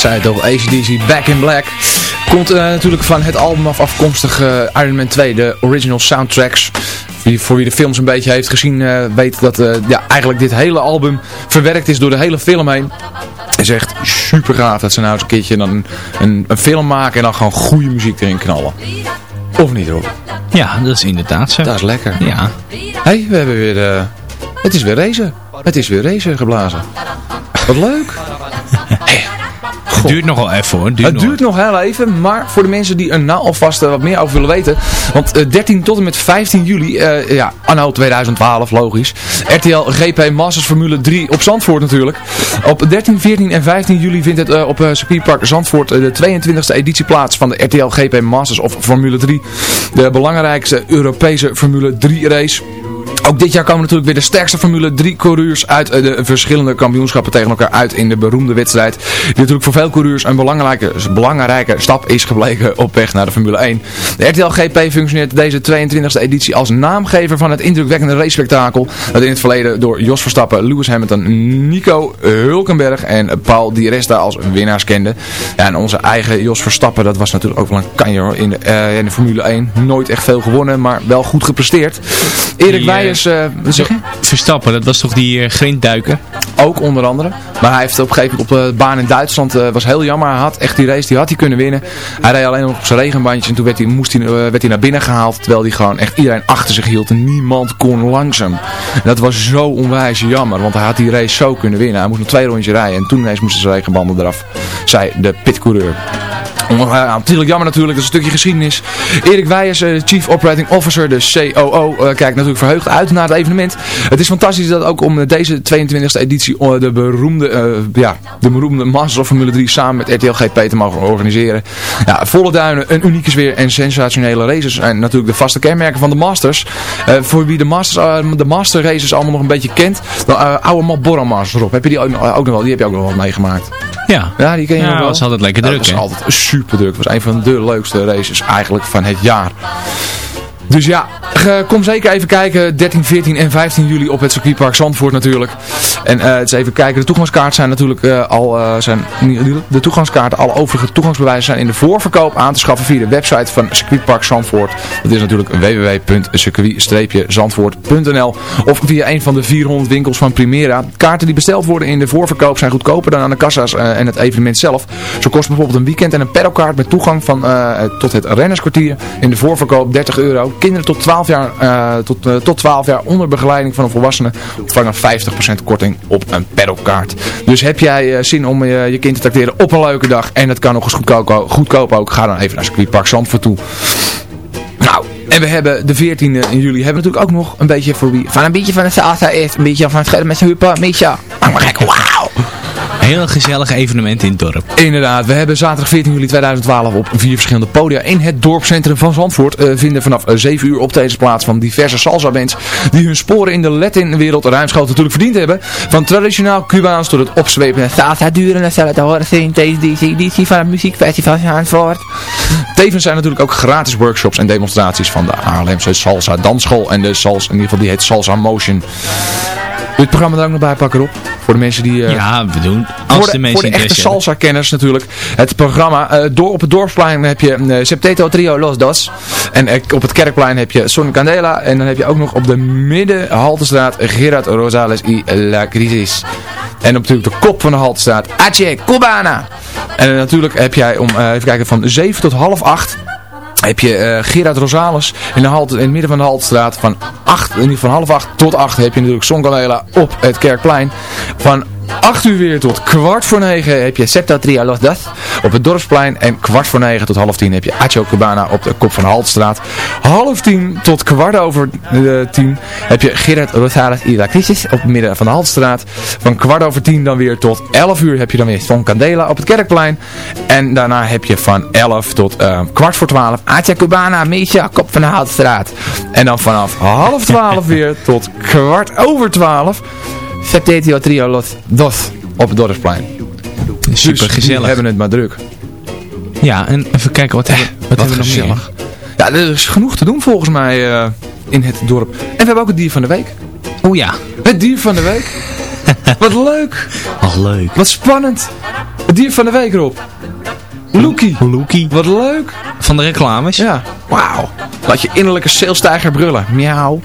Zei het al, ACDC Back in Black. Komt eh, natuurlijk van het album af afkomstig eh, Iron Man 2, de original soundtracks. Wie, voor wie de films een beetje heeft gezien, eh, weet dat ja, eigenlijk dit hele album verwerkt is door de hele film heen. Het is echt super gaaf dat ze nou eens een keertje dan een, een, een film maken en dan gewoon goede muziek erin knallen. Of niet Rob? Ja, dat is inderdaad zo. Dat is lekker. Ja. Hé, hey, we hebben weer... het is weer racen. Het is weer racen geblazen. Wat leuk. Het duurt nog wel even hoor. Het duurt Het nog duurt nog heel even, maar voor de mensen die er nou alvast eh, wat meer over willen weten. Want eh, 13 tot en met 15 juli, eh, ja, anno 2012, logisch. RTL GP Masters Formule 3 op Zandvoort natuurlijk. Op 13, 14 en 15 juli vindt het eh, op eh, circuitpark Zandvoort eh, de 22e editie plaats van de RTL GP Masters of Formule 3. De belangrijkste Europese Formule 3 race. Ook dit jaar komen natuurlijk weer de sterkste Formule 3 coureurs uit eh, de verschillende kampioenschappen tegen elkaar uit in de beroemde wedstrijd. Die natuurlijk voor veel coureurs een belangrijke, belangrijke stap is gebleken op weg naar de Formule 1. De RTL GP functioneert deze 22e editie als naamgever van het indrukwekkende racespektakel. Dat in het verleden door Jos Verstappen, Lewis Hamilton, Nico Hulkenberg en Paul Di Resta als winnaars kende. Ja, en onze eigen Jos Verstappen, dat was natuurlijk ook wel een kanjer in de, eh, in de Formule 1. Nooit echt veel gewonnen, maar wel goed gepresteerd. Erik Die, eh, Weijers, eh, je? Verstappen, dat was toch die uh, grindduiker? Ook onder andere. Maar hij heeft op een gegeven moment op de baan in Duitsland, eh, was heel jammer. Hij had echt die race, die had hij kunnen winnen. Hij reed alleen nog op zijn regenbandje en toen werd hij, moest hij, eh, werd hij naar binnen gehaald. Terwijl hij gewoon echt iedereen achter zich hield en niemand kon. En dat was zo onwijs jammer, want hij had die race zo kunnen winnen. Hij moest nog twee rondjes rijden en toen ineens moesten zijn regenbanden eraf. Zei de pitcoureur. Ja, natuurlijk jammer natuurlijk, dat is een stukje geschiedenis. Erik Weijers, eh, Chief Operating Officer, de COO, eh, kijkt natuurlijk verheugd uit naar het evenement. Het is fantastisch dat ook om deze 22e editie eh, de beroemde, eh, ja, de beroemde Masters of Formule 3 samen met RTL GP te mogen organiseren. Ja, volle duinen, een unieke sfeer en sensationele races. En natuurlijk de vaste kenmerken van de Masters. Eh, voor wie de, masters, eh, de Master races allemaal nog een beetje kent, de oude Marlboro Masters erop. Heb je die ook, nog- wel? Die heb je ook nog wel meegemaakt. Ja. Ja, die ken je nog wel. was altijd lekker druk, Dat hè? altijd super Het was een van de leukste races eigenlijk van het jaar. Dus ja, kom zeker even kijken. 13, 14 en 15 juli op het circuitpark Zandvoort natuurlijk. En eh, is even kijken. De toegangskaarten zijn natuurlijk eh, al... eh, zijn, de toegangskaarten, alle overige toegangsbewijzen zijn in de voorverkoop aan te schaffen via de website van circuitpark Zandvoort. Dat is natuurlijk www.circuit-zandvoort.nl Of via een van de 400 winkels van Primera. Kaarten die besteld worden in de voorverkoop zijn goedkoper dan aan de kassa's en het evenement zelf. Zo kost bijvoorbeeld een weekend en een pedalkaart met toegang van, tot het rennerskwartier in de voorverkoop 30 euro. Kinderen tot 12 jaar, eh, tot, eh, tot 12 jaar onder begeleiding van een volwassene ontvangen 50% korting op een pedalkaart. Dus heb jij eh, zin om je kind te tracteren op een leuke dag en het kan nog eens goedkoop, goedkoop ook, ga dan even naar circuitpark Zandvoort toe. Nou, en we hebben de 14e in juli hebben we natuurlijk ook nog een beetje voor wie van een beetje van het salsa is, een beetje van het met zijn hupa, een beetje, maar gek, wauw. Heel gezellig evenement in het dorp. Inderdaad, we hebben zaterdag 14 juli 2012 op vier verschillende podia in het dorpscentrum van Zandvoort eh, vinden vanaf eh, 7 uur optredens plaats van diverse salsa bands die hun sporen in de Latin-wereld ruimschoots natuurlijk verdiend hebben. Van traditioneel Cubaans tot het opzwepende salsa duren en te horen zien tijdens deze editie van het muziekfestival van Zandvoort. Tevens zijn natuurlijk ook gratis workshops en demonstraties van de Haarlemse Salsa Dansschool en de Salsa, in ieder geval die heet Salsa Motion. Het programma er ook nog bij pakken op? Voor de mensen die... eh, Ja, we doen. Als voor de, de, mensen voor de echte salsa-kenners natuurlijk. Het programma. eh, door, op het dorpsplein heb je eh, Septeto Trio Los Dos. En op het kerkplein heb je Son Candela. En dan heb je ook nog op de middenhaltestraat Gerard Rosales y La Crisis. En op natuurlijk de kop van de haltestraat Ache Cubana. En natuurlijk heb jij om, even kijken, van 7 tot half 8 heb je eh, Gerard Rosales in, de halte, in het midden van de Haltestraat. Van, 8, in ieder geval half 8 tot 8 heb je natuurlijk Songalela op het Kerkplein. Van 8 uur weer tot kwart voor 9 heb je Septa Tria Los Das op het Dorpsplein. En kwart voor 9 tot half 10 heb je Acho Cubana op de kop van de Haltestraat. Half 10 tot kwart over de 10 heb je Gerard Rosales y la Crisis op het midden van de Haltestraat. Van kwart over 10 dan weer tot 11 uur heb je dan weer Son Candela op het Kerkplein. En daarna heb je van 11 tot eh, kwart voor 12 Acha Cubana, Misha, kop van de Houtstraat. En dan vanaf half 12 weer tot kwart over 12 Septetio Trio Los Dos op het Dorpsplein. Super Dus die gezellig. hebben het maar druk. Ja, en even kijken, wat, hebben, wat, hebben we nog meer? gezellig. Ja, er is genoeg te doen volgens mij eh, in het dorp. En we hebben ook het dier van de week. Oeh ja. Het dier van de week. Wat leuk. Wat leuk. Wat spannend. Het dier van de week erop. Loekie. Loekie. Wat leuk. Van de reclames? Ja. Wauw. Laat je innerlijke salestijger brullen. Miauw.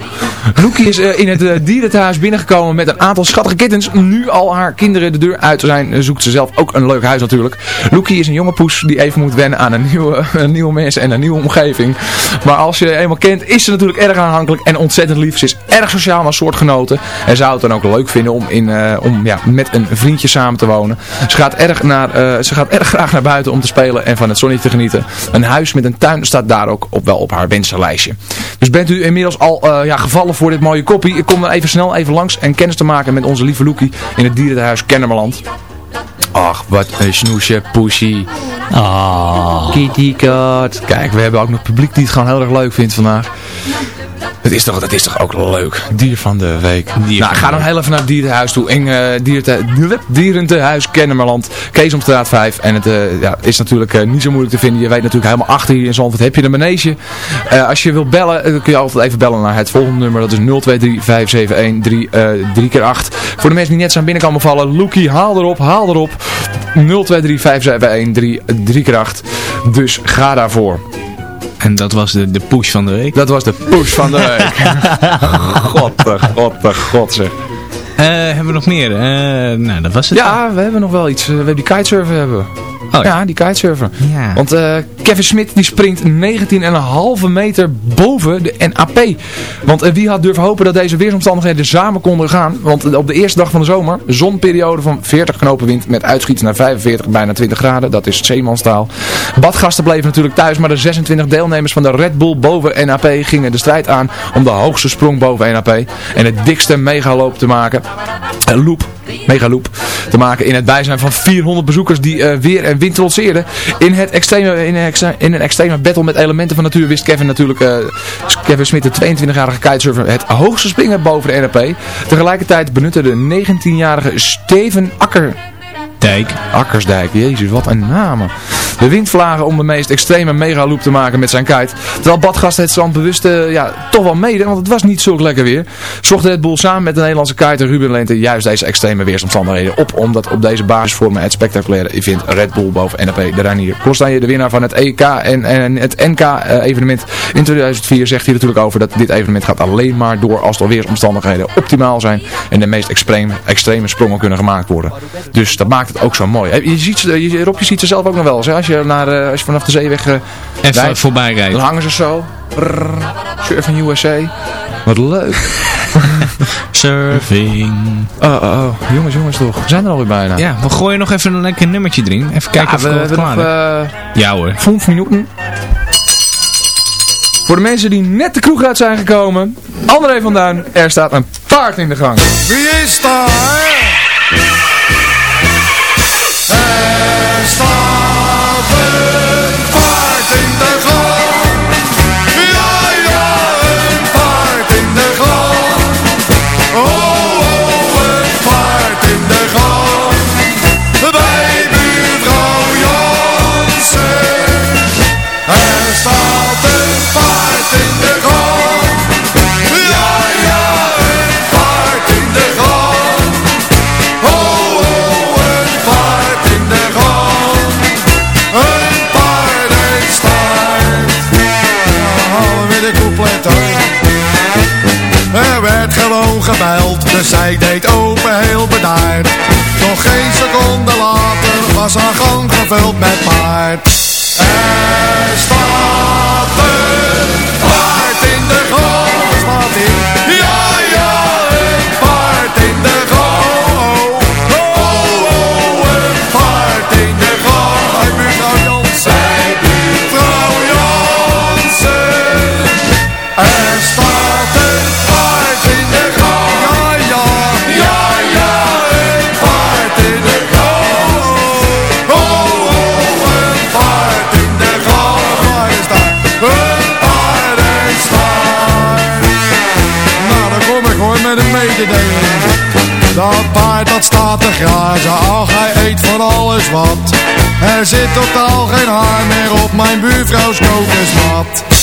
Loekie is eh, in het uh, dierenthuis binnengekomen met een aantal schattige kittens. Nu al haar kinderen de deur uit zijn, eh, zoekt ze zelf ook een leuk huis natuurlijk. Loekie is een jonge poes die even moet wennen aan een nieuwe, een nieuwe mensen en een nieuwe omgeving. Maar als je eenmaal kent, is ze natuurlijk erg aanhankelijk en ontzettend lief. Ze is erg sociaal naar soortgenoten. En zou het dan ook leuk vinden om, in, om ja, met een vriendje samen te wonen. Ze gaat, erg naar, ze gaat erg graag naar buiten om te spelen en van het zonnetje te genieten. Een huis met een tuin staat daar ook op, wel op haar wensenlijstje. Dus bent u inmiddels al uh, ja, gevallen voor dit mooie koppie? Ik kom dan even snel even langs en kennis te maken met onze lieve Loekie in het dierenhuis Kennemerland. Ach, wat een snoesje, pushy. Ah. Kitty cat. Kijk, we hebben ook nog publiek die het gewoon heel erg leuk vindt vandaag. Dat is toch, dat is toch ook leuk. Dier van de week. Dier nou, ga dan heel even naar het dierenhuis toe. In uh, dierente, dierentehuis Kennemerland. Keesomstraat 5. En het uh, ja, is natuurlijk uh, niet zo moeilijk te vinden. Je weet natuurlijk helemaal achter hier in Zandvoort heb je een manege. als je wilt bellen, dan kun je altijd even bellen naar het volgende nummer. Dat is 023 571 3, keer 8. Voor de mensen die net zijn binnenkomen vallen. Loekie, haal erop, haal erop. 023 571 3, keer 8. Dus ga daarvoor. En dat was de, de push van de week? Dat was de push van de week. god, god, god zeg. Uh, hebben we nog meer? Uh, nou, dat was het. Ja, we hebben nog wel iets. We hebben die kitesurfen hebben. Oh, ja. ja. die kitesurfer. Ja. Want uh, Kevin Smit die springt 19,5 meter boven de NAP. Want uh, wie had durven hopen dat deze weersomstandigheden samen konden gaan? Want op de eerste dag van de zomer, zonperiode van 40 knopen wind met uitschieten naar 45, bijna 20 graden. Dat is zeemanstaal. Badgasten bleven natuurlijk thuis, maar de 26 deelnemers van de Red Bull boven NAP gingen de strijd aan om de hoogste sprong boven NAP. En het dikste megaloop te maken. Een loop megaloop te maken in het bijzijn van 400 bezoekers die uh, weer en wind trotseerden. In, het extreme, in, een extreme, battle met elementen van natuur wist Kevin natuurlijk, uh, Kevin Smit, de 22-jarige kitesurfer, het hoogste springen boven de NRP. Tegelijkertijd benutte de 19-jarige Steven Akker Dijk. Akkersdijk, jezus, wat een naam. De wind vlagen om de meest extreme megaloop te maken met zijn kite. Terwijl badgasten het strand bewust uh, ja, toch wel mede, want het was niet zo lekker weer. Zocht Red Bull samen met de Nederlandse kiter Ruben Leente juist deze extreme weersomstandigheden op. Omdat op deze basis vormen het spectaculaire event Red Bull boven NAP de Reinier. je de winnaar van het EK en, en het NK uh, evenement in 2004 zegt hij natuurlijk over dat dit evenement gaat alleen maar door als de weersomstandigheden optimaal zijn. En de meest extreme, extreme sprongen kunnen gemaakt worden. Dus dat maakt het ook zo mooi. Je ziet, je, Rob, je ziet ze zelf ook nog wel eens. Hè? Als, je naar, uh, als je vanaf de zeeweg uh, Even rijdt, voorbij rijdt. Dan hangen ze zo. Brrr, surfing USA. Wat leuk. Surfing. Oh, oh, oh. Jongens, jongens toch. We zijn er alweer bijna. Ja, we gooien nog even een lekker nummertje erin. Even kijken ja, of we, we klaar nog, uh, Ja hoor. 5 minuten. Voor de mensen die net de kroeg uit zijn gekomen. André van Duin, er staat een paard in de gang. Wie is daar? Er gebeld, dus zij deed open heel bedaard. Nog geen seconde later was haar gang gevuld met paard. Er staat een paard in de gang. Staat in. Alles. Er zit totaal geen haar meer op mijn buurvrouws kokosmat.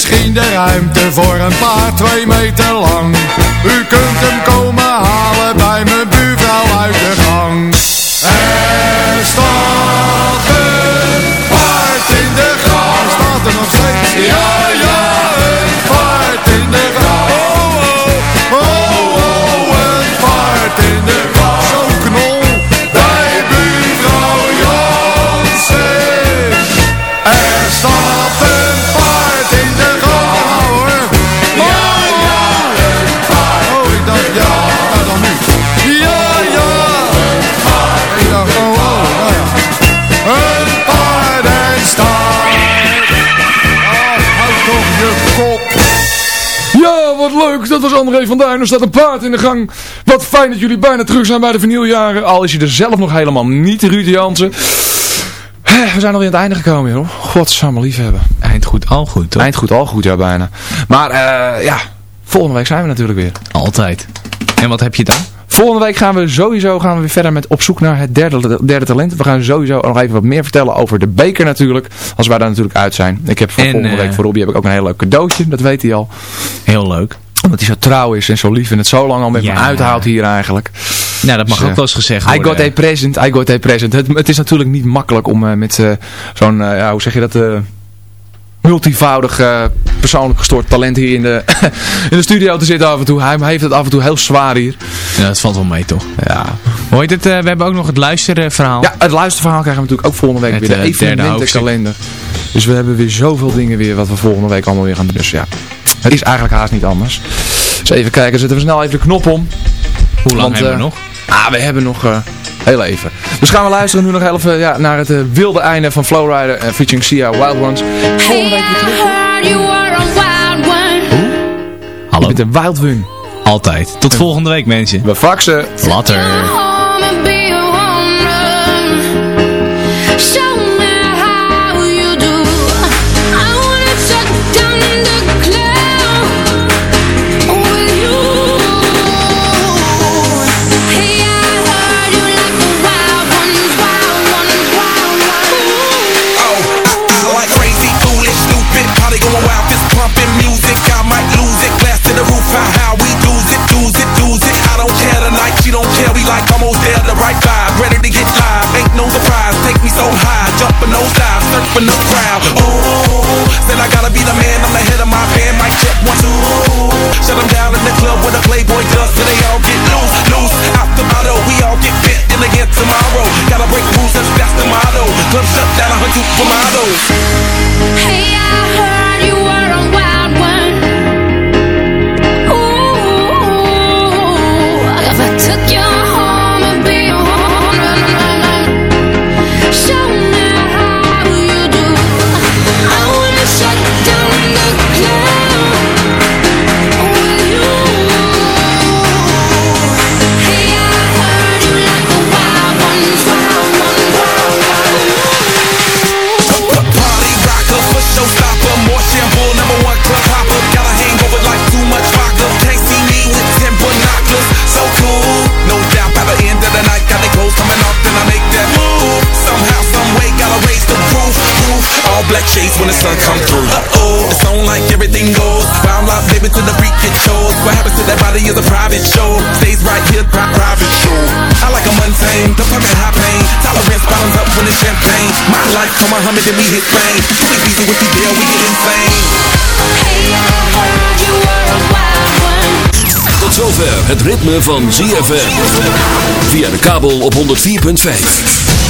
Misschien de ruimte voor een paar twee meter lang. U kunt hem komen André van Duin. Er staat een paard in de gang. Wat fijn dat jullie bijna terug zijn bij de vinyljaren. Al is je er zelf nog helemaal niet, Ruud Jansen. We zijn alweer aan het einde gekomen, joh. Godsamme lief hebben. Eind goed, al goed, toch? Eind goed, al goed, ja, bijna. Maar, eh, ja, volgende week zijn we natuurlijk weer. Altijd. En wat heb je dan? Volgende week gaan we sowieso gaan we weer verder met op zoek naar het derde, derde talent. We gaan sowieso nog even wat meer vertellen over de beker natuurlijk. Als wij daar natuurlijk uit zijn. Ik heb voor En, volgende week eh, voor Robbie heb ik ook een heel leuk cadeautje. Dat weet hij al. Heel leuk. Omdat hij zo trouw is en zo lief en het zo lang al met me Ja. uithoudt hier eigenlijk. Nou, dat mag Dus, ook eh, wel eens gezegd I worden. got a present, I got a present. Het, het is natuurlijk niet makkelijk om eh, met eh, zo'n, eh, ja, hoe zeg je dat, eh, multivoudig eh, persoonlijk gestoord talent hier in de, in de studio te zitten af en toe. Hij heeft het af en toe heel zwaar hier. Ja, dat valt wel mee, toch? Ja. Hoor je eh, we hebben ook nog het luisterverhaal. Ja, het luisterverhaal krijgen we natuurlijk ook volgende week Het, weer. De eh, derde evenementenkalender. Dus we hebben weer zoveel dingen weer wat we volgende week allemaal weer gaan doen. Dus ja, het is eigenlijk haast niet anders. Dus even kijken, zetten we snel even de knop om. Hoe lang Want, hebben we eh, nog? Ah, we hebben nog eh, heel even. Dus gaan we luisteren nu nog even ja, naar het eh, wilde einde van Flowrider en featuring Sia Wild Ones. Volgende week weer terug. Hallo. Je bent een Wild One. Altijd. Tot volgende week, mensen. We faxen. Later. Surfing the crowd. Oh, said I gotta be the man, I'm the head of my band, mic check one, two. Shut them down in the club with a Playboy does, so they all get loose, loose. Out the motto, we all get bent in again tomorrow. Gotta break rules, that's, that's the motto. Club shut down, a hundred for models. Hey, I heard sun come through. Uh oh, it's on like everything goes. Wild life, baby, to the freak it shows. What happens to that body is a private show. Stays right here, pri- private show. I like a mundane, the fucking high pain. Tolerance bottoms up when it's champagne. My life, come on, Muhammad, then we hit fame. Too easy with the deal, we get insane. Tot zover het ritme van ZFM. Via de kabel op 104.5.